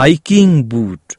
hiking boot.